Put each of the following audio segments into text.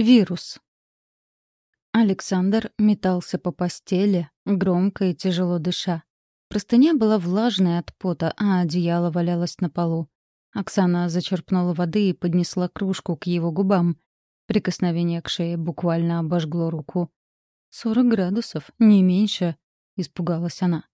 Вирус. Александр метался по постели, громко и тяжело дыша. Простыня была влажная от пота, а одеяло валялось на полу. Оксана зачерпнула воды и поднесла кружку к его губам. Прикосновение к шее буквально обожгло руку. «Сорок градусов, не меньше», — испугалась она.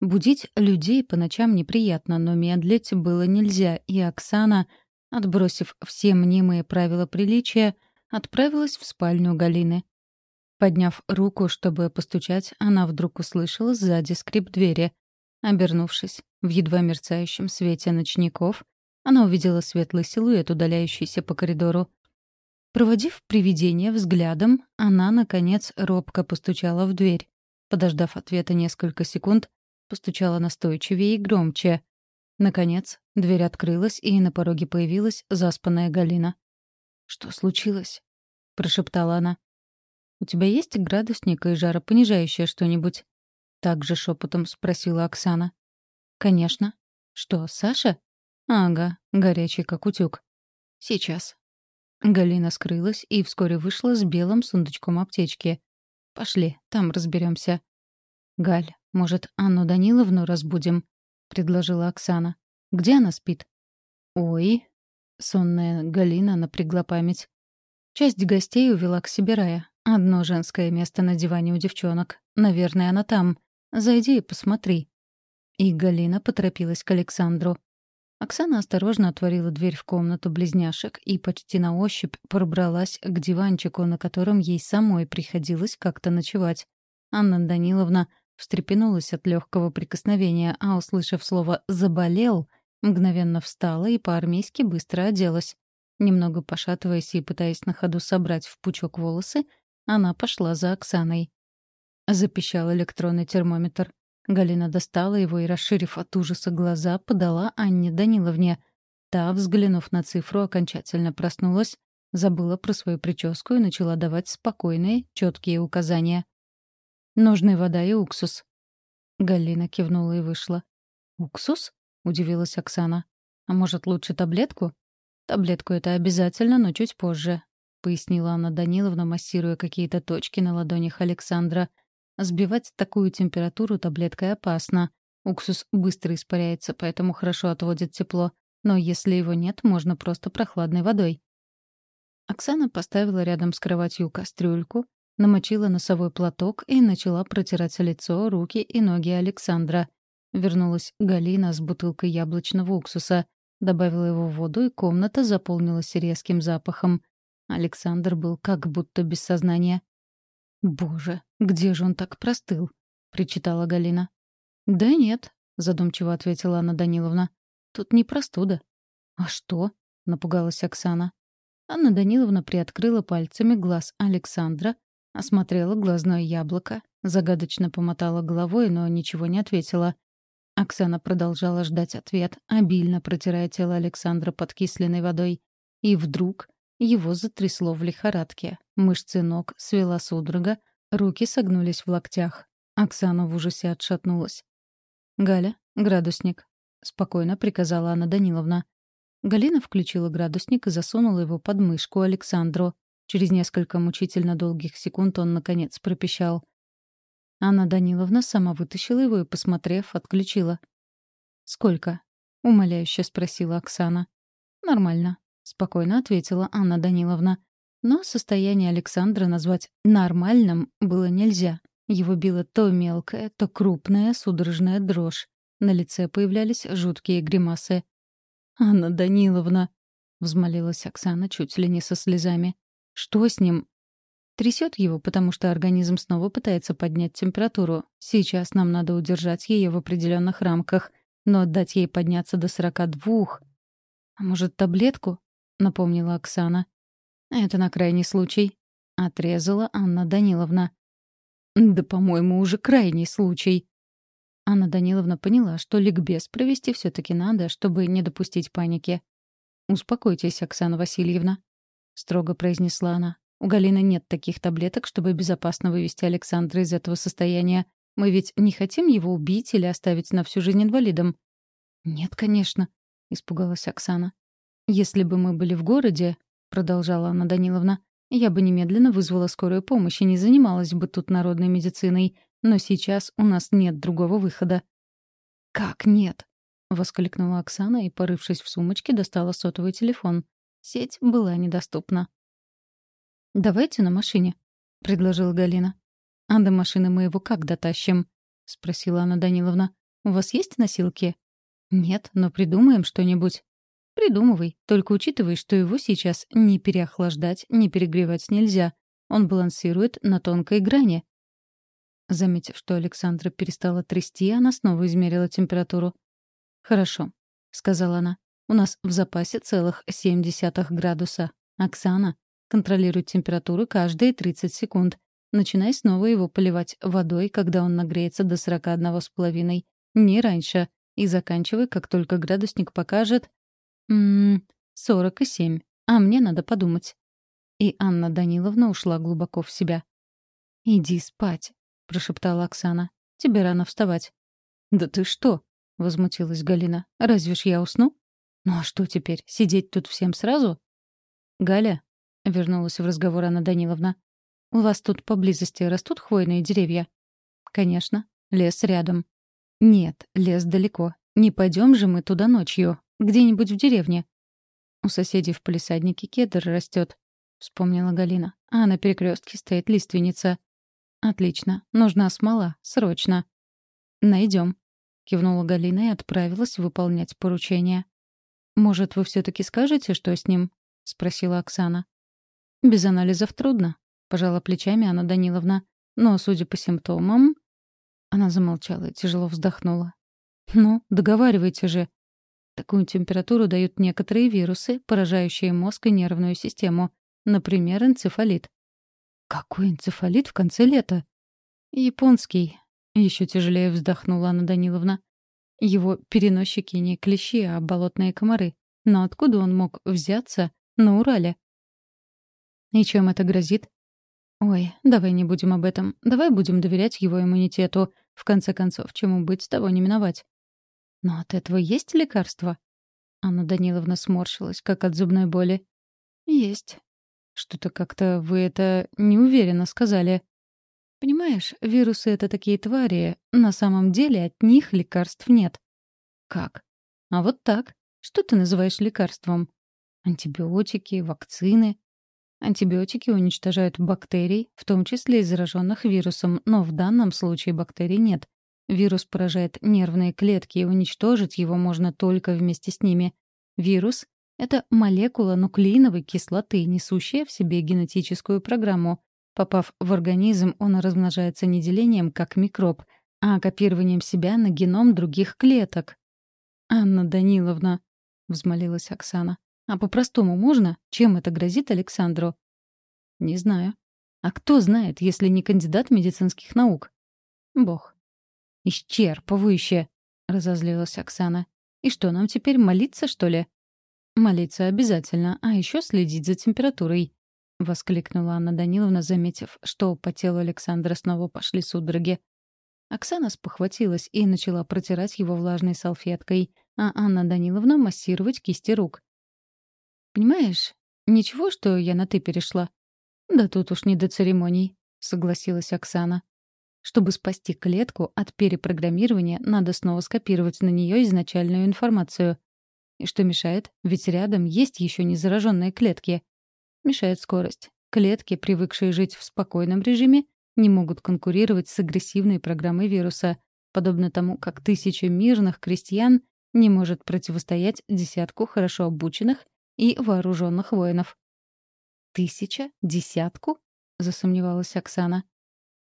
Будить людей по ночам неприятно, но медлить было нельзя, и Оксана, отбросив все мнимые правила приличия, — отправилась в спальню Галины. Подняв руку, чтобы постучать, она вдруг услышала сзади скрип двери. Обернувшись, в едва мерцающем свете ночников, она увидела светлый силуэт, удаляющийся по коридору. Проводив привидение взглядом, она, наконец, робко постучала в дверь. Подождав ответа несколько секунд, постучала настойчивее и громче. Наконец, дверь открылась, и на пороге появилась заспанная Галина. «Что случилось?» — прошептала она. «У тебя есть градусник и жаропонижающее что-нибудь?» Так же шепотом спросила Оксана. «Конечно. Что, Саша?» «Ага, горячий как утюг. Сейчас». Галина скрылась и вскоре вышла с белым сундучком аптечки. «Пошли, там разберемся. «Галь, может, Анну Даниловну разбудим?» — предложила Оксана. «Где она спит?» «Ой», Сонная Галина напрягла память. Часть гостей увела к себе Рая. Одно женское место на диване у девчонок. Наверное, она там. Зайди и посмотри. И Галина поторопилась к Александру. Оксана осторожно отворила дверь в комнату близняшек и почти на ощупь пробралась к диванчику, на котором ей самой приходилось как-то ночевать. Анна Даниловна встрепенулась от легкого прикосновения, а, услышав слово «заболел», Мгновенно встала и по-армейски быстро оделась. Немного пошатываясь и пытаясь на ходу собрать в пучок волосы, она пошла за Оксаной. Запищал электронный термометр. Галина достала его и, расширив от ужаса глаза, подала Анне Даниловне. Та, взглянув на цифру, окончательно проснулась, забыла про свою прическу и начала давать спокойные, четкие указания. «Нужны вода и уксус». Галина кивнула и вышла. «Уксус?» Удивилась Оксана. «А может, лучше таблетку?» «Таблетку это обязательно, но чуть позже», — пояснила Анна Даниловна, массируя какие-то точки на ладонях Александра. «Сбивать такую температуру таблеткой опасно. Уксус быстро испаряется, поэтому хорошо отводит тепло. Но если его нет, можно просто прохладной водой». Оксана поставила рядом с кроватью кастрюльку, намочила носовой платок и начала протирать лицо, руки и ноги Александра. Вернулась Галина с бутылкой яблочного уксуса, добавила его в воду, и комната заполнилась резким запахом. Александр был как будто без сознания. «Боже, где же он так простыл?» — причитала Галина. «Да нет», — задумчиво ответила Анна Даниловна. «Тут не простуда». «А что?» — напугалась Оксана. Анна Даниловна приоткрыла пальцами глаз Александра, осмотрела глазное яблоко, загадочно помотала головой, но ничего не ответила. Оксана продолжала ждать ответ, обильно протирая тело Александра подкисленной водой. И вдруг его затрясло в лихорадке. Мышцы ног свела судорога, руки согнулись в локтях. Оксана в ужасе отшатнулась. «Галя, градусник», — спокойно приказала Анна Даниловна. Галина включила градусник и засунула его под мышку Александру. Через несколько мучительно долгих секунд он, наконец, пропищал. Анна Даниловна сама вытащила его и, посмотрев, отключила. «Сколько?» — умоляюще спросила Оксана. «Нормально», — спокойно ответила Анна Даниловна. Но состояние Александра назвать «нормальным» было нельзя. Его била то мелкая, то крупная судорожная дрожь. На лице появлялись жуткие гримасы. «Анна Даниловна!» — взмолилась Оксана чуть ли не со слезами. «Что с ним? Трясет его, потому что организм снова пытается поднять температуру. Сейчас нам надо удержать ее в определенных рамках, но дать ей подняться до сорока двух. «А может, таблетку?» — напомнила Оксана. «Это на крайний случай», — отрезала Анна Даниловна. «Да, по-моему, уже крайний случай». Анна Даниловна поняла, что ликбез провести все таки надо, чтобы не допустить паники. «Успокойтесь, Оксана Васильевна», — строго произнесла она. У Галины нет таких таблеток, чтобы безопасно вывести Александра из этого состояния. Мы ведь не хотим его убить или оставить на всю жизнь инвалидом. Нет, конечно, испугалась Оксана. Если бы мы были в городе, продолжала Анна Даниловна, Я бы немедленно вызвала скорую помощь и не занималась бы тут народной медициной. Но сейчас у нас нет другого выхода». «Как нет?» — воскликнула Оксана и, порывшись в сумочке, достала сотовый телефон. Сеть была недоступна. «Давайте на машине», — предложила Галина. «А до машины мы его как дотащим?» — спросила Анна Даниловна. «У вас есть носилки?» «Нет, но придумаем что-нибудь». «Придумывай, только учитывай, что его сейчас ни переохлаждать, ни перегревать нельзя. Он балансирует на тонкой грани». Заметив, что Александра перестала трясти, она снова измерила температуру. «Хорошо», — сказала она. «У нас в запасе целых 0,7 градуса. Оксана, контролируй температуру каждые 30 секунд. Начинай снова его поливать водой, когда он нагреется до 41,5. Не раньше. И заканчивай, как только градусник покажет Ммм, сорок и семь. А мне надо подумать. И Анна Даниловна ушла глубоко в себя. «Иди спать», — прошептала Оксана. «Тебе рано вставать». «Да ты что?» — возмутилась Галина. «Разве ж я усну?» «Ну а что теперь, сидеть тут всем сразу?» «Галя», — вернулась в разговор Анна Даниловна, «у вас тут поблизости растут хвойные деревья?» «Конечно. Лес рядом». «Нет, лес далеко. Не пойдем же мы туда ночью. Где-нибудь в деревне. У соседей в полисаднике кедр растет, вспомнила Галина. А на перекрестке стоит лиственница. Отлично. Нужна смола. Срочно. Найдем. кивнула Галина и отправилась выполнять поручение. Может, вы все-таки скажете, что с ним? спросила Оксана. Без анализов трудно, пожала плечами Анна Даниловна. Но, судя по симптомам... Она замолчала тяжело вздохнула. «Ну, договаривайте же», Такую температуру дают некоторые вирусы, поражающие мозг и нервную систему. Например, энцефалит. Какой энцефалит в конце лета? Японский. Еще тяжелее вздохнула Анна Даниловна. Его переносчики не клещи, а болотные комары. Но откуда он мог взяться на Урале? И чем это грозит? Ой, давай не будем об этом. Давай будем доверять его иммунитету. В конце концов, чему быть, того не миновать. Но от этого есть лекарство? Анна Даниловна сморщилась, как от зубной боли. Есть. Что-то как-то вы это неуверенно сказали. Понимаешь, вирусы — это такие твари. На самом деле от них лекарств нет. Как? А вот так. Что ты называешь лекарством? Антибиотики, вакцины. Антибиотики уничтожают бактерий, в том числе и зараженных вирусом, но в данном случае бактерий нет. Вирус поражает нервные клетки, и уничтожить его можно только вместе с ними. Вирус — это молекула нуклеиновой кислоты, несущая в себе генетическую программу. Попав в организм, он размножается не делением, как микроб, а копированием себя на геном других клеток. «Анна Даниловна», — взмолилась Оксана, — «а по-простому можно? Чем это грозит Александру?» «Не знаю». «А кто знает, если не кандидат медицинских наук?» «Бог». «Исчерпывающе!» — разозлилась Оксана. «И что, нам теперь молиться, что ли?» «Молиться обязательно, а еще следить за температурой», — воскликнула Анна Даниловна, заметив, что по телу Александра снова пошли судороги. Оксана спохватилась и начала протирать его влажной салфеткой, а Анна Даниловна — массировать кисти рук. «Понимаешь, ничего, что я на «ты» перешла?» «Да тут уж не до церемоний», — согласилась Оксана. Чтобы спасти клетку от перепрограммирования, надо снова скопировать на нее изначальную информацию. И что мешает? Ведь рядом есть еще не зараженные клетки. Мешает скорость. Клетки, привыкшие жить в спокойном режиме, не могут конкурировать с агрессивной программой вируса, подобно тому, как тысяча мирных крестьян не может противостоять десятку хорошо обученных и вооруженных воинов. «Тысяча? Десятку?» — засомневалась Оксана.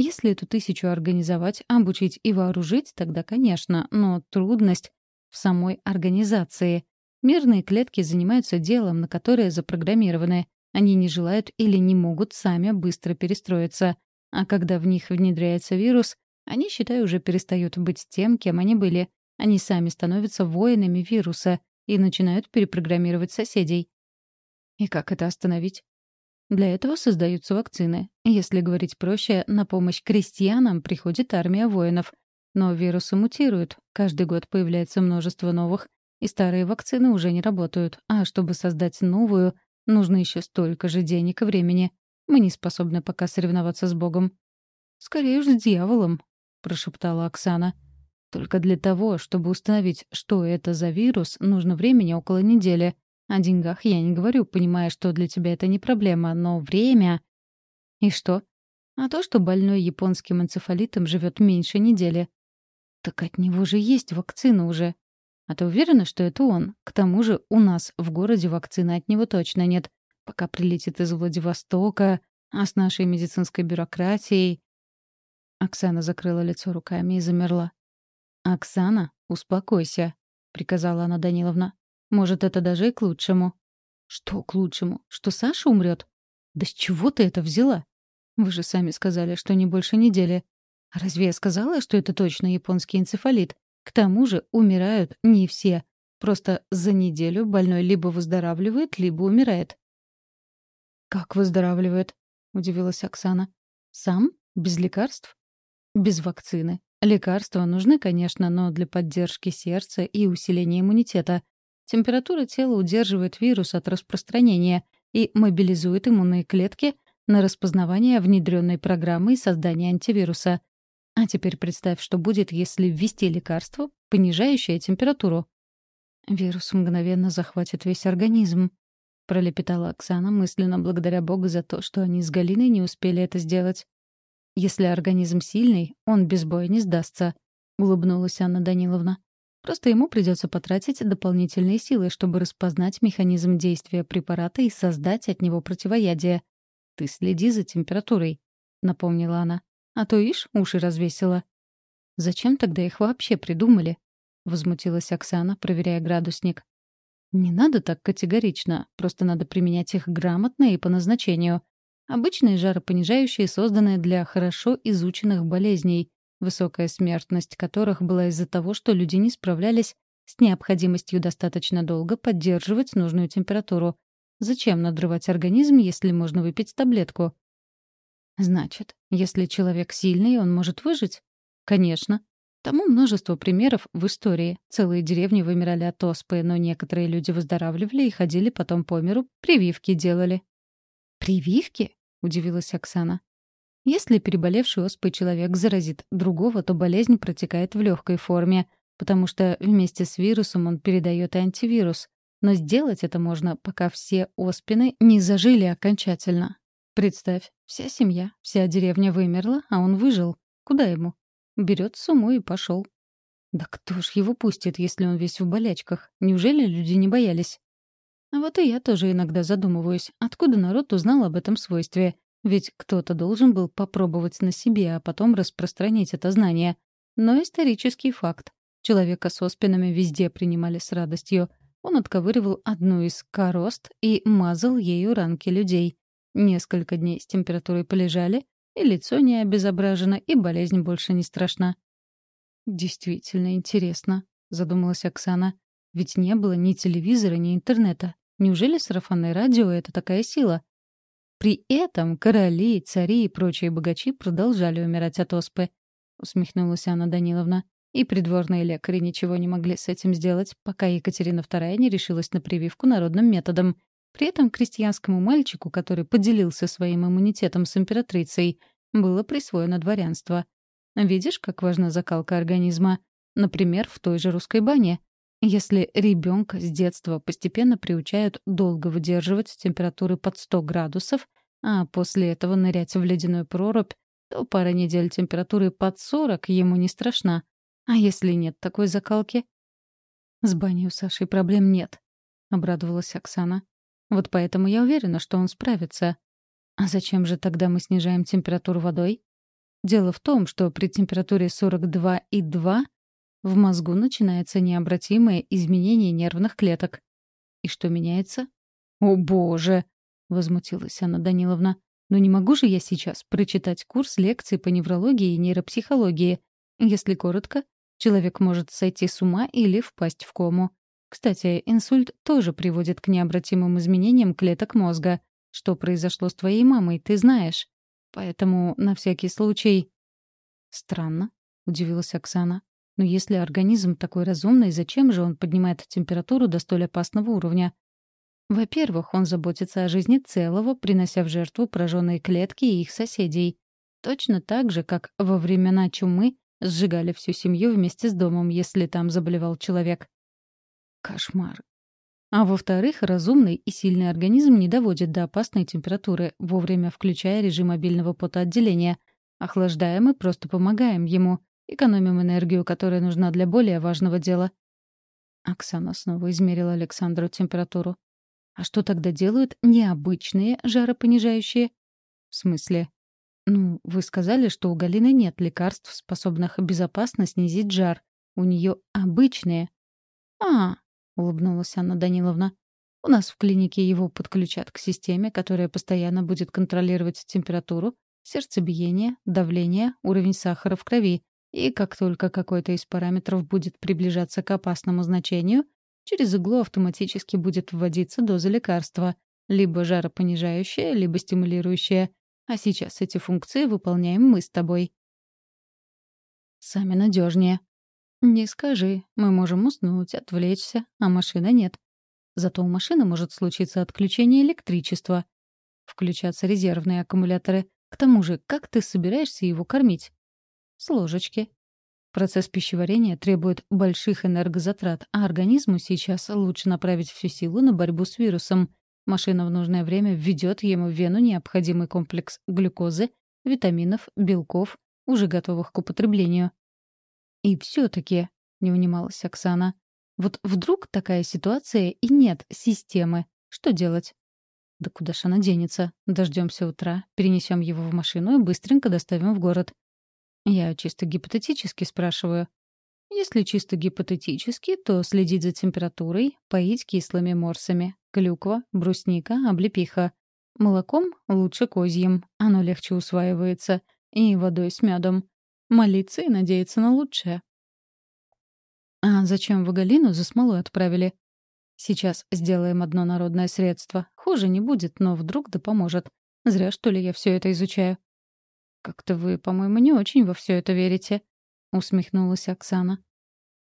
Если эту тысячу организовать, обучить и вооружить, тогда, конечно, но трудность в самой организации. Мирные клетки занимаются делом, на которое запрограммированы. Они не желают или не могут сами быстро перестроиться. А когда в них внедряется вирус, они, считай, уже перестают быть тем, кем они были. Они сами становятся воинами вируса и начинают перепрограммировать соседей. И как это остановить? Для этого создаются вакцины. Если говорить проще, на помощь крестьянам приходит армия воинов. Но вирусы мутируют, каждый год появляется множество новых, и старые вакцины уже не работают, а чтобы создать новую, нужно еще столько же денег и времени. Мы не способны пока соревноваться с Богом». «Скорее уж с дьяволом», — прошептала Оксана. «Только для того, чтобы установить, что это за вирус, нужно времени около недели. О деньгах я не говорю, понимая, что для тебя это не проблема, но время...» «И что?» «А то, что больной японским энцефалитом живет меньше недели». «Так от него же есть вакцина уже», а ты уверена, что это он? К тому же у нас в городе вакцины от него точно нет. Пока прилетит из Владивостока, а с нашей медицинской бюрократией... Оксана закрыла лицо руками и замерла. «Оксана, успокойся», — приказала она Даниловна. «Может, это даже и к лучшему». «Что к лучшему? Что Саша умрет? Да с чего ты это взяла? Вы же сами сказали, что не больше недели. Разве я сказала, что это точно японский энцефалит? К тому же умирают не все. Просто за неделю больной либо выздоравливает, либо умирает. «Как выздоравливает?» — удивилась Оксана. «Сам? Без лекарств?» «Без вакцины. Лекарства нужны, конечно, но для поддержки сердца и усиления иммунитета. Температура тела удерживает вирус от распространения и мобилизует иммунные клетки на распознавание внедренной программы и создание антивируса. А теперь представь, что будет, если ввести лекарство, понижающее температуру. Вирус мгновенно захватит весь организм, пролепетала Оксана, мысленно благодаря Богу за то, что они с Галиной не успели это сделать. Если организм сильный, он без боя не сдастся, улыбнулась Анна Даниловна. Просто ему придется потратить дополнительные силы, чтобы распознать механизм действия препарата и создать от него противоядие. Ты следи за температурой, напомнила она. А то, ишь, уши развесила. «Зачем тогда их вообще придумали?» — возмутилась Оксана, проверяя градусник. «Не надо так категорично, просто надо применять их грамотно и по назначению. Обычные жаропонижающие созданы для хорошо изученных болезней, высокая смертность которых была из-за того, что люди не справлялись с необходимостью достаточно долго поддерживать нужную температуру. Зачем надрывать организм, если можно выпить таблетку? Значит, если человек сильный, он может выжить? Конечно. Тому множество примеров в истории. Целые деревни вымирали от оспы, но некоторые люди выздоравливали и ходили потом по миру, прививки делали. «Прививки?» — удивилась Оксана. Если переболевший оспой человек заразит другого, то болезнь протекает в легкой форме, потому что вместе с вирусом он передает антивирус. Но сделать это можно, пока все оспины не зажили окончательно. Представь, вся семья, вся деревня вымерла, а он выжил. Куда ему? Берет сумму и пошел. Да кто ж его пустит, если он весь в болячках? Неужели люди не боялись? Вот и я тоже иногда задумываюсь, откуда народ узнал об этом свойстве. Ведь кто-то должен был попробовать на себе, а потом распространить это знание. Но исторический факт. Человека с оспинами везде принимали с радостью. Он отковыривал одну из корост и мазал ею ранки людей. Несколько дней с температурой полежали, и лицо не обезображено, и болезнь больше не страшна. «Действительно интересно», — задумалась Оксана. «Ведь не было ни телевизора, ни интернета. Неужели сарафанное радио — это такая сила?» При этом короли, цари и прочие богачи продолжали умирать от оспы. Усмехнулась Анна Даниловна. И придворные лекари ничего не могли с этим сделать, пока Екатерина II не решилась на прививку народным методом. При этом крестьянскому мальчику, который поделился своим иммунитетом с императрицей, было присвоено дворянство. Видишь, как важна закалка организма? Например, в той же русской бане. Если ребенка с детства постепенно приучают долго выдерживать температуры под 100 градусов, а после этого нырять в ледяную прорубь, то пара недель температуры под 40 ему не страшна. А если нет такой закалки? «С баней у Саши проблем нет», — обрадовалась Оксана. Вот поэтому я уверена, что он справится. А зачем же тогда мы снижаем температуру водой? Дело в том, что при температуре 42,2 в мозгу начинается необратимое изменение нервных клеток. И что меняется? «О, боже!» — возмутилась Анна Даниловна. «Но не могу же я сейчас прочитать курс лекций по неврологии и нейропсихологии. Если коротко, человек может сойти с ума или впасть в кому. Кстати, инсульт тоже приводит к необратимым изменениям клеток мозга. Что произошло с твоей мамой, ты знаешь. Поэтому на всякий случай... Странно, удивилась Оксана. Но если организм такой разумный, зачем же он поднимает температуру до столь опасного уровня? Во-первых, он заботится о жизни целого, принося в жертву пораженные клетки и их соседей. Точно так же, как во времена чумы сжигали всю семью вместе с домом, если там заболевал человек. Кошмар. А во-вторых, разумный и сильный организм не доводит до опасной температуры, вовремя включая режим мобильного потоотделения. Охлаждаем мы просто помогаем ему, экономим энергию, которая нужна для более важного дела. Оксана снова измерила Александру температуру. А что тогда делают необычные жаропонижающие? В смысле? Ну, вы сказали, что у Галины нет лекарств, способных безопасно снизить жар. У нее обычные. А, улыбнулась Анна Даниловна. У нас в клинике его подключат к системе, которая постоянно будет контролировать температуру, сердцебиение, давление, уровень сахара в крови. И как только какой-то из параметров будет приближаться к опасному значению, через иглу автоматически будет вводиться доза лекарства, либо жаропонижающая, либо стимулирующая. А сейчас эти функции выполняем мы с тобой. Сами надежнее. Не скажи. Мы можем уснуть, отвлечься, а машины нет. Зато у машины может случиться отключение электричества. Включаться резервные аккумуляторы. К тому же, как ты собираешься его кормить? С ложечки. Процесс пищеварения требует больших энергозатрат, а организму сейчас лучше направить всю силу на борьбу с вирусом. Машина в нужное время введет ему в вену необходимый комплекс глюкозы, витаминов, белков, уже готовых к употреблению. «И все-таки», — не унималась Оксана, — «вот вдруг такая ситуация и нет системы. Что делать?» «Да куда ж она денется? Дождемся утра, перенесем его в машину и быстренько доставим в город. Я чисто гипотетически спрашиваю. Если чисто гипотетически, то следить за температурой, поить кислыми морсами. Клюква, брусника, облепиха. Молоком лучше козьим, оно легче усваивается. И водой с медом. Молиться и надеяться на лучшее. А зачем вы Галину за смолой отправили? Сейчас сделаем одно народное средство. Хуже не будет, но вдруг да поможет. Зря, что ли, я все это изучаю. «Как-то вы, по-моему, не очень во все это верите», — усмехнулась Оксана.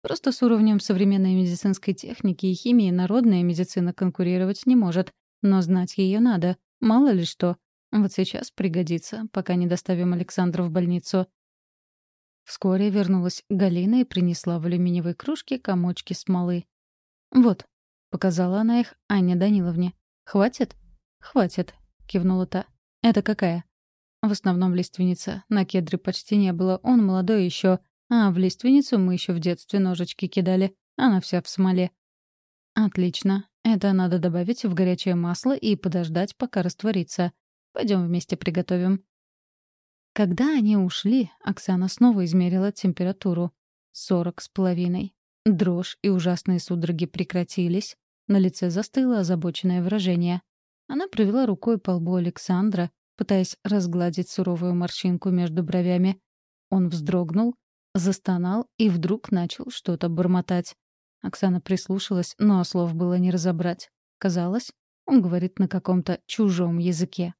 «Просто с уровнем современной медицинской техники и химии народная медицина конкурировать не может, но знать ее надо, мало ли что. Вот сейчас пригодится, пока не доставим Александра в больницу». Вскоре вернулась Галина и принесла в алюминиевой кружке комочки смолы. «Вот», — показала она их Анне Даниловне. «Хватит?» «Хватит», — кивнула та. «Это какая?» В основном лиственница. На кедре почти не было, он молодой еще. А в лиственницу мы еще в детстве ножички кидали. Она вся в смоле. Отлично. Это надо добавить в горячее масло и подождать, пока растворится. Пойдем вместе приготовим. Когда они ушли, Оксана снова измерила температуру. Сорок с половиной. Дрожь и ужасные судороги прекратились. На лице застыло озабоченное выражение. Она провела рукой по лбу Александра, пытаясь разгладить суровую морщинку между бровями. Он вздрогнул, застонал и вдруг начал что-то бормотать. Оксана прислушалась, но слов было не разобрать. Казалось, он говорит на каком-то чужом языке.